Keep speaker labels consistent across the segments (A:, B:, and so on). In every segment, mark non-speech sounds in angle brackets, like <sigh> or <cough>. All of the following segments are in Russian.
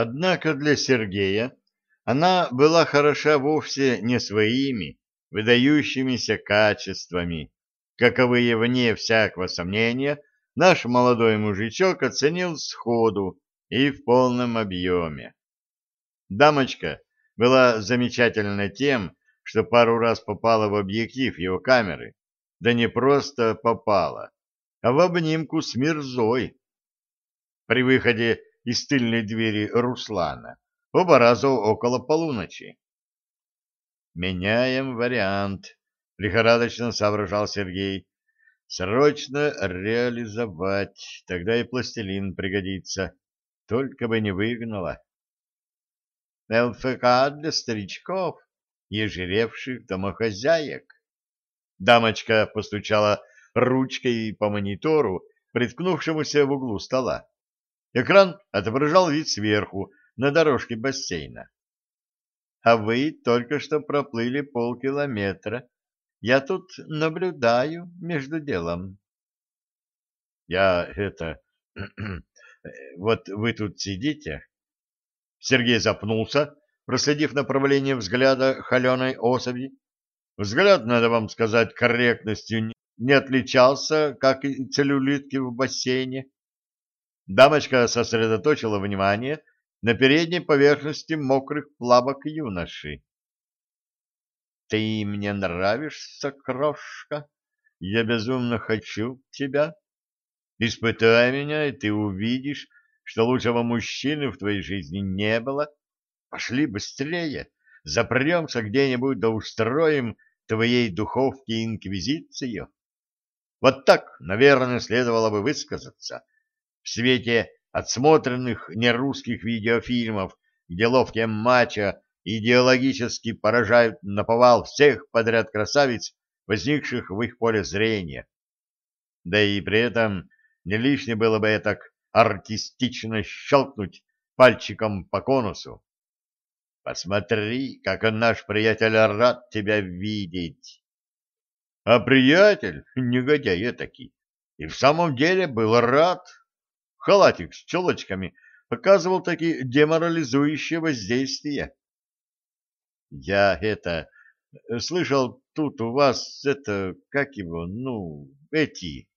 A: Однако для Сергея она была хороша вовсе не своими выдающимися качествами, каковые, вне всякого сомнения, наш молодой мужичок оценил сходу и в полном объеме. Дамочка была замечательна тем, что пару раз попала в объектив его камеры, да не просто попала, а в обнимку с Мирзой. При выходе из тыльной двери Руслана оба раза около полуночи. «Меняем вариант», — лихорадочно соображал Сергей. «Срочно реализовать, тогда и пластилин пригодится, только бы не выгнала». «ЛФК для старичков, ежеревших домохозяек». Дамочка постучала ручкой по монитору, приткнувшемуся в углу стола. Экран отображал вид сверху, на дорожке бассейна. А вы только что проплыли полкилометра. Я тут наблюдаю между делом. Я это... <clears throat> вот вы тут сидите. Сергей запнулся, проследив направление взгляда холеной особи. Взгляд, надо вам сказать, корректностью не отличался, как и целлюлитки в бассейне. Дамочка сосредоточила внимание на передней поверхности мокрых плавок юноши. «Ты мне нравишься, крошка, я безумно хочу тебя. Испытай меня, и ты увидишь, что лучшего мужчины в твоей жизни не было. Пошли быстрее, запремся где-нибудь да устроим твоей духовке инквизицию». Вот так, наверное, следовало бы высказаться в свете отсмотренных нерусских видеофильмов, где ловкие мачо идеологически поражают наповал всех подряд красавиц, возникших в их поле зрения. Да и при этом не лишне было бы так артистично щелкнуть пальчиком по конусу. Посмотри, как наш приятель, рад тебя видеть. А приятель, негодяй этакий, и в самом деле был рад халатик с челочками показывал такие деморализующие воздействия. Я это слышал тут у вас это как его ну эти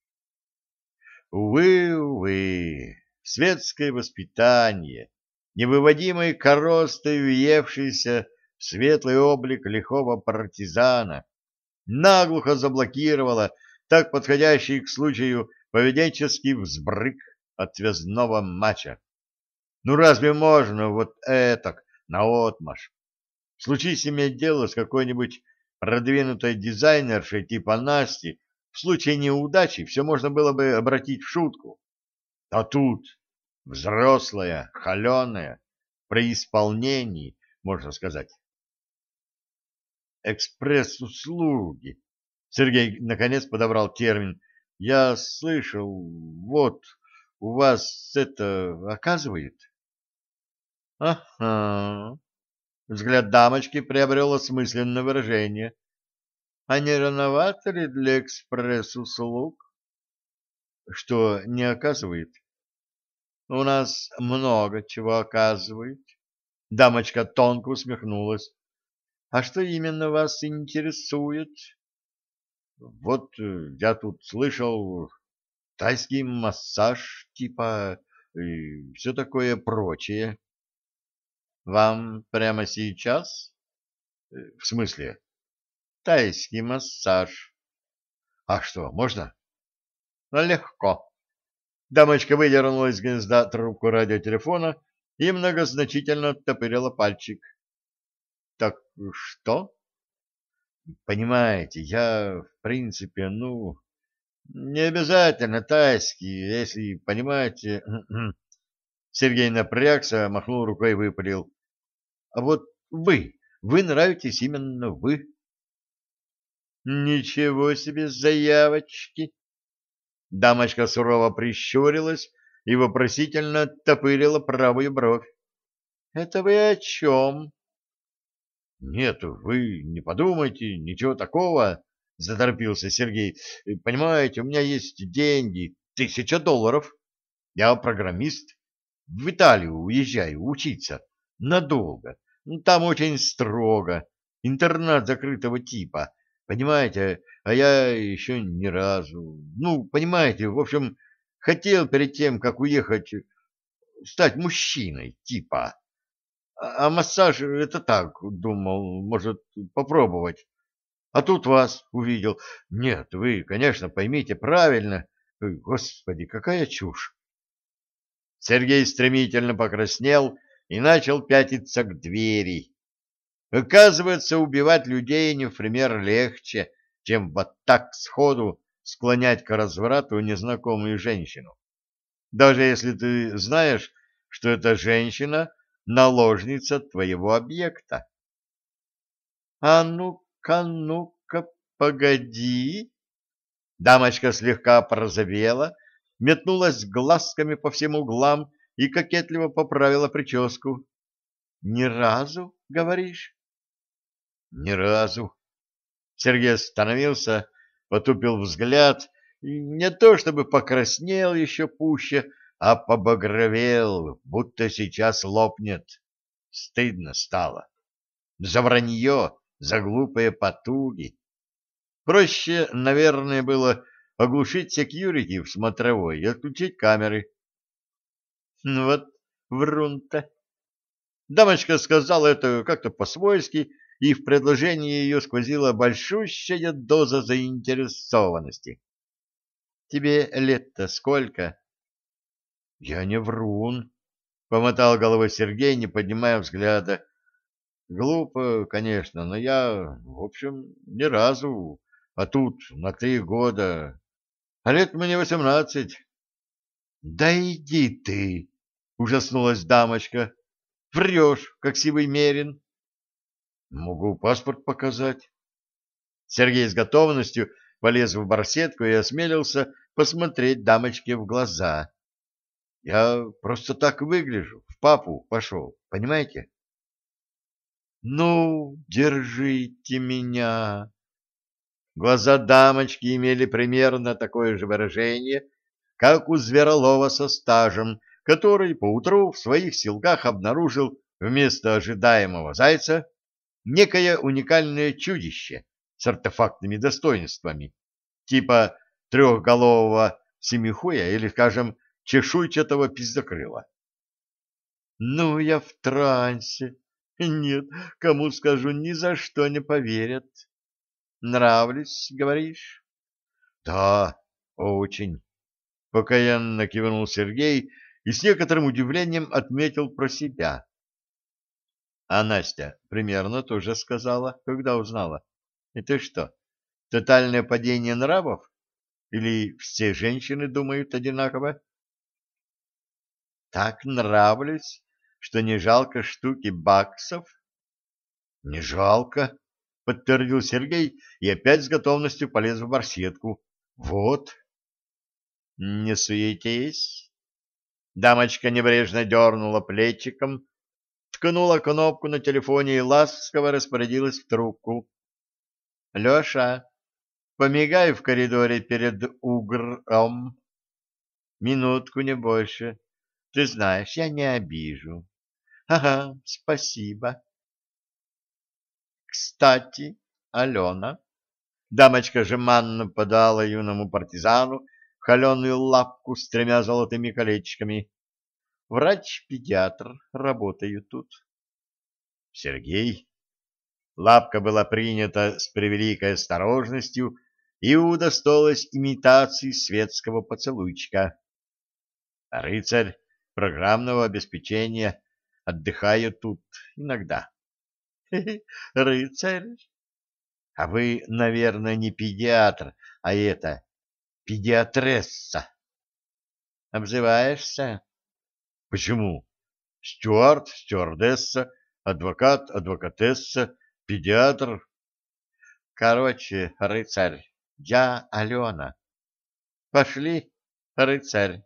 A: увы увы светское воспитание невыводимой коростой въевшийся в светлый облик лихого партизана наглухо заблокировало так подходящий к случаю поведенческий взбрык отвязного матча. Ну разве можно вот этак, наотмашь? Случись иметь дело с какой-нибудь продвинутой дизайнершей типа Насти, в случае неудачи все можно было бы обратить в шутку. А тут взрослая, холеная, при исполнении, можно сказать. Экспресс-услуги. Сергей наконец подобрал термин. Я слышал, вот, у вас это оказывает? Ага. Взгляд дамочки приобрел осмысленное выражение. А не рановато ли для экспресс-услуг? Что не оказывает? У нас много чего оказывает. Дамочка тонко усмехнулась. А что именно вас интересует? Вот э, я тут слышал, тайский массаж типа и все такое прочее. Вам прямо сейчас? Э, в смысле? Тайский массаж. А что, можно? Легко. Дамочка выдернула из гнезда трубку радиотелефона и многозначительно оттопырила пальчик. Так что? Понимаете, я, в принципе, ну, не обязательно тайский, если понимаете. <clears throat> Сергей напрягся, махнул рукой и выпалил. А вот вы, вы нравитесь именно вы. Ничего себе заявочки. Дамочка сурово прищурилась и вопросительно топырила правую бровь. Это вы о чем? Нет, вы не подумайте, ничего такого заторопился Сергей. Понимаете, у меня есть деньги, тысяча долларов. Я программист. в Италию уезжаю учиться. Надолго. Ну, там очень строго. Интернат закрытого типа. Понимаете, а я еще ни разу... Ну, понимаете, в общем, хотел перед тем, как уехать, стать мужчиной, типа. А, а массаж — это так, думал, может, попробовать. А тут вас увидел. Нет, вы, конечно, поймите правильно. Господи, какая чушь! Сергей стремительно покраснел и начал пятиться к двери. Оказывается, убивать людей не в пример легче, чем вот так сходу склонять к разврату незнакомую женщину. Даже если ты знаешь, что эта женщина — наложница твоего объекта. — А ну-ка, ну-ка, погоди! Дамочка слегка порозовела, метнулась глазками по всем углам и кокетливо поправила прическу. — Ни разу, говоришь? — Ни разу. Сергей остановился, потупил взгляд не то чтобы покраснел еще пуще, а побагровел, будто сейчас лопнет. Стыдно стало. За вранье, за глупые потуги. Проще, наверное, было оглушить секьюрити в смотровой и отключить камеры. Ну вот врун-то. Дамочка сказала это как-то по-свойски, и в предложении ее сквозила большущая доза заинтересованности. «Тебе лет-то сколько?» «Я не врун», — помотал головой Сергей, не поднимая взгляда. «Глупо, конечно, но я, в общем, ни разу а тут на три года, а лет мне восемнадцать. — Да иди ты! — ужаснулась дамочка. — Врешь, как сивый мерин. — Могу паспорт показать. Сергей с готовностью полез в барсетку и осмелился посмотреть дамочке в глаза. — Я просто так выгляжу, в папу пошел, понимаете? — Ну, держите меня! Глаза дамочки имели примерно такое же выражение, как у Зверолова со стажем, который поутру в своих силках обнаружил вместо ожидаемого зайца некое уникальное чудище с артефактными достоинствами, типа трехголового семихуя или, скажем, чешуйчатого пиздокрыла. Ну, я в трансе. <laughs> Нет, кому скажу, ни за что не поверят. Нравлюсь, говоришь? Да, очень. Покаянно кивнул Сергей и с некоторым удивлением отметил про себя. А Настя примерно тоже сказала, когда узнала. Это что, тотальное падение нравов? Или все женщины думают одинаково? Так нравлюсь, что не жалко штуки баксов? Не жалко, — подтвердил Сергей и опять с готовностью полез в барсетку. «Вот». «Не суетись». Дамочка небрежно дернула плечиком, ткнула кнопку на телефоне и ласково распорядилась в трубку. «Леша, помигай в коридоре перед угром. Минутку, не больше. Ты знаешь, я не обижу». «Ага, спасибо». Кстати, Алена, дамочка жеманно подала юному партизану холеную лапку с тремя золотыми колечками. Врач-педиатр, работаю тут. Сергей. Лапка была принята с превеликой осторожностью и удостоилась имитации светского поцелуйчика. Рыцарь программного обеспечения отдыхает тут иногда. <laughs> рыцарь. А вы, наверное, не педиатр, а это педиатресса. Обзываешься? Почему? Стюарт, стюардесса, адвокат, адвокатесса, педиатр. Короче, рыцарь, я Алена. Пошли, рыцарь.